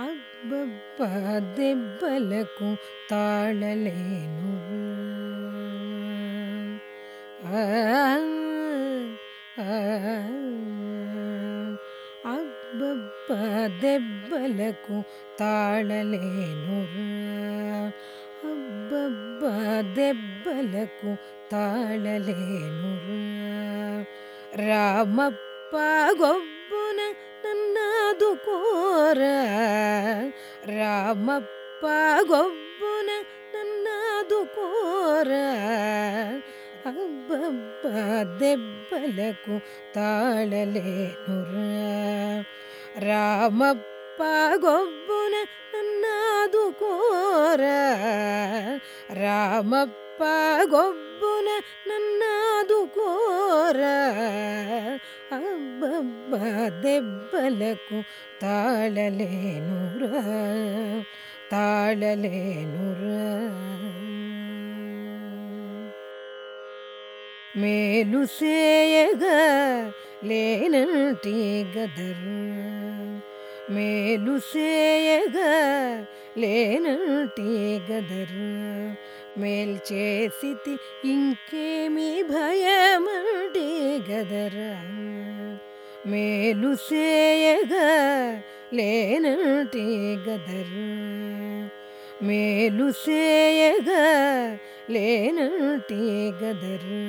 అబ్బబ్బ దెబ్బలకు తాళలేను ఆ, ఆ, అబ్బబ్బ దెబ్బలకు తాళలేను అబ్బబ్బ దెబ్బలకు తాళలేను రామప్ప గొబ్బున ರಾಮಪ್ಪ ಗೊಬ್ಬನ ನನ್ನದು ಕೋರ. ಅಬ್ಬಬ್ಬ ದೆಬ್ಬಲಕು ತಾಳಲೇನುರ. ರಾಮಪ್ಪ ಗೊಬ್ಬನ ನನ್ನದು ಕೋರ. ರಾಮಪ್ಪ ಗೊಬ್ಬನ ನನ್ನದು ಕೋರ. అబ్బబ్బ దెబ్బలకు తాళలేనురా తాళలేనురా. మేలు సేయగా లేనంటి గదరు మేలు సేయగా లేనంటి గదరు మేల్చేసితి ఇంకేమి భయమంటే గదరా. మేలు సేయగా లేనంటి గదరు మేలు సేయగా లేనంటి గదరు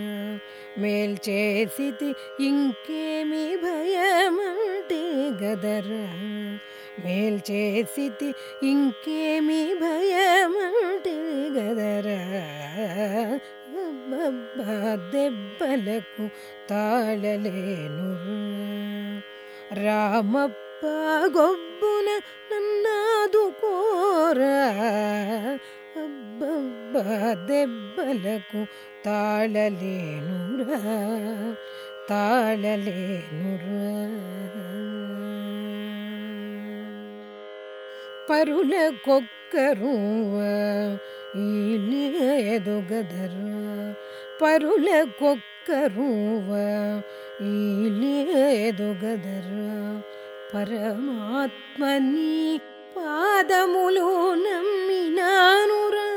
మేల్చేసితి ఇంకేమి భయమంటే గదరా మేల్చేసితి ఇంకేమి భయమంటే గదరా దెబ్బలకు తాళలేను. ರಾಮಪ್ಪ ಗೊಬ್ಬುನ ನನ್ನದು ಕೋರ. ಅಬ್ಬಬ್ಬ ದೆಬ್ಬಲಕು ತಾಳಲೇನುರ ತಾಳಲೇನುರ. ಪರುಲ ಕೊಕ್ಕರುವ ಇಲಿಯದುಗದರ ಪರುಲ ಕೊಕ್ಕರುವ లేదు గదరా పరమాత్మని పాదములు నమ్మినానురా.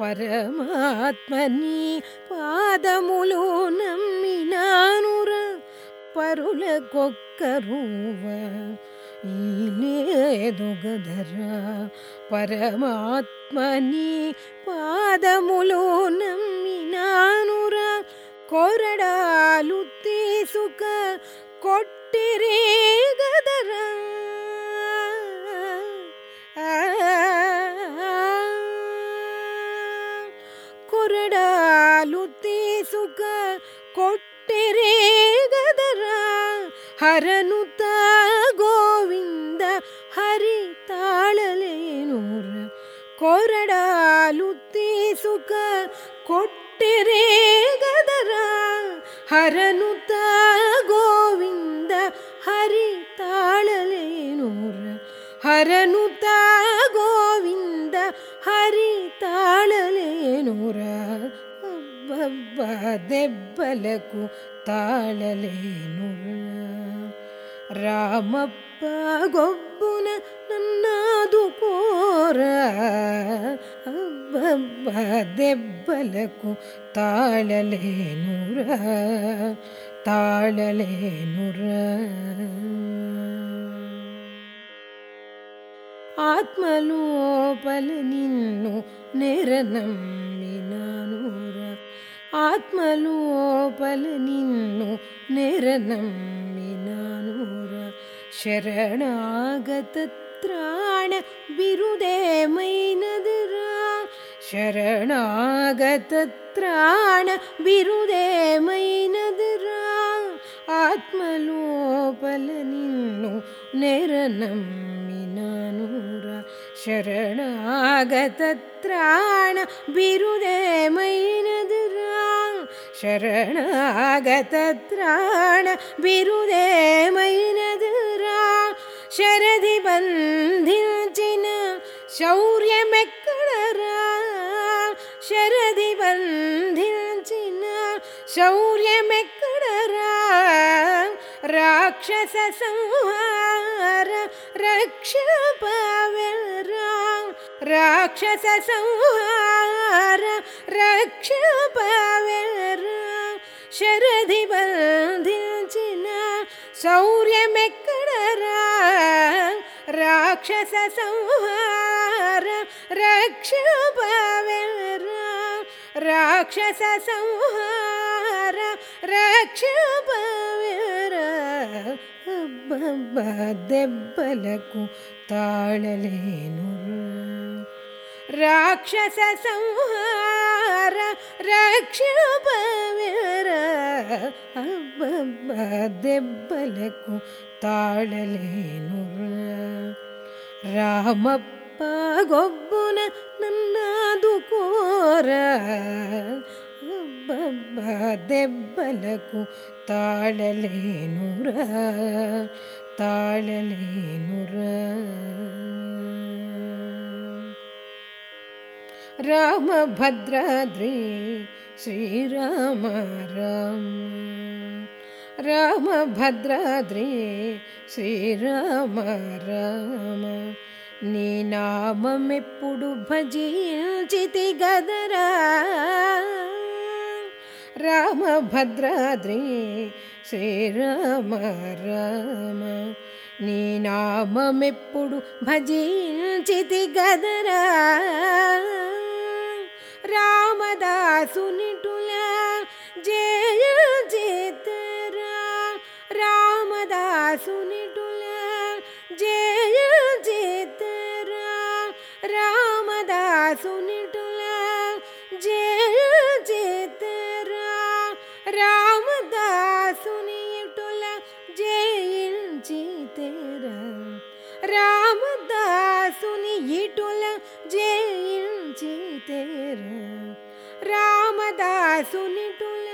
పరమాత్మని పాదములు నమ్మినానురా. పరులకొక్కరువ ఈ లేదు గదరా పరమాత్మని పాదములు నమ్మినానురా. ಕೊರಡಾಲುತ್ತಿ ಸುಖ ಕೊಟ್ಟಿರೇ ಗದರ ಕೊರಡಾಲುತ್ತಿ ಸುಖ ಕೊಟ್ಟಿರೇ ಗದರ ಹರನು ಕೊರಡಾಲುತ್ತಿ ಸುಖ ಹರನು ತ ಗೋವಿಂದ ಹರಿ ತಾಳಲೇನೂರ ಹರನು ತ ಗೋವಿಂದ ಹರಿ ತಾಳಲೇನೂರ ಅಬ್ಬಬ್ಬ ದೆಬ್ಬಲಕು ತಾಳಲೇನೂರ ರಾಮಪ್ಪ ಗೊಬ್ಬುನ గొబ్బున నన్నాదుకోరా అబ్బబ్బా దెబ్బలకు తాళలేనురా తాళలేనురా ఆత్మలోపల నిన్ను నెరనమ్మినానుర ఆత్మలోపల నిన్ను నెరనమ్మినానుర శరణాగత बिरुदे मैनदरा। शरणगत्राण बिरुदे मैनद रा आत्मलोपलनीरनूरा शरणगत बिरुदे मैनद रा शरणग बिरुदे मैनद ശരതി ബന്ധിച്ചിന് ശൗര്യമെക്കടറാം ശരതി ബന്ധിച്ചിന് ശൗര്യമെക്കടറാം രാക്ഷസ സംഹാര രക്ഷപാവരാം രാക്ഷസ സംഹാര രക്ഷപാവരാം ശരതി ബന്ധിച്ചിന് സൗ ರಾಕ್ಷಸ ಸಂಹಾರ ರಕ್ಷ ರಾಕ್ಷಸ ಸಂಹಾರ ರಕ್ಷ ಬಬ್ಬ ದೆಬ್ಬಲಕು ತಾಳಲೇನು. ರಾಕ್ಷಸ ಸಂಹಾರ ರಕ್ಷ ಅಬ್ಬಬ್ಬ ದೆಬ್ಬಲಕು ತಾಳಲೇನು. ರಾಮಪ್ಪ ಗೊಬ್ಬುನ ನನ್ನದು ಕೋರ. ಒಬ್ಬಬ್ಬ ದೆಬ್ಬಲಕು ತಾಳಲೇನುರ ತಾಳಲೇನುರ. ರಾಮಭದ್ರಾದ್ರಿ ಶ್ರೀರಾಮ ರಾಮ. రామభద్రాద్రి శ్రీరామ రామ నీ నామమెప్పుడు భజించితి గదరా రామభద్రాద్రి శ్రీరామ రామ నీ నామమెప్పుడు భజించితి గదరా రామదాసునిటుల జయ జయించితేరా రామదాసుని ఇటుల జయించితేరా రామదాసునిటుల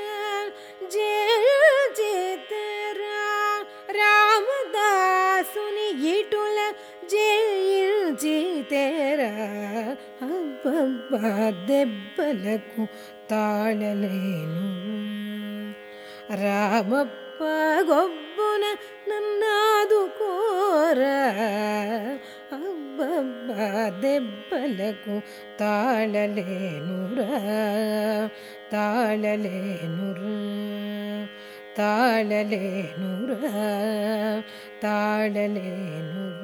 జయించితేరా రామదాసుని ఇటుల జయించితేరా అబ్బబ్బ దెబ్బలకు తాళలేను ರಾಮಪ್ಪ ಗೊಬ್ಬುನ ನನ್ನಾದು ಕೋರ ಅಬ್ಬಬ್ಬ ದೆಬ್ಬಲಕು ತಾಳಲೇನುರ ತಾಳಲೇನುರ ತಾಳಲೇನುರ ತಾಳಲೇನುರ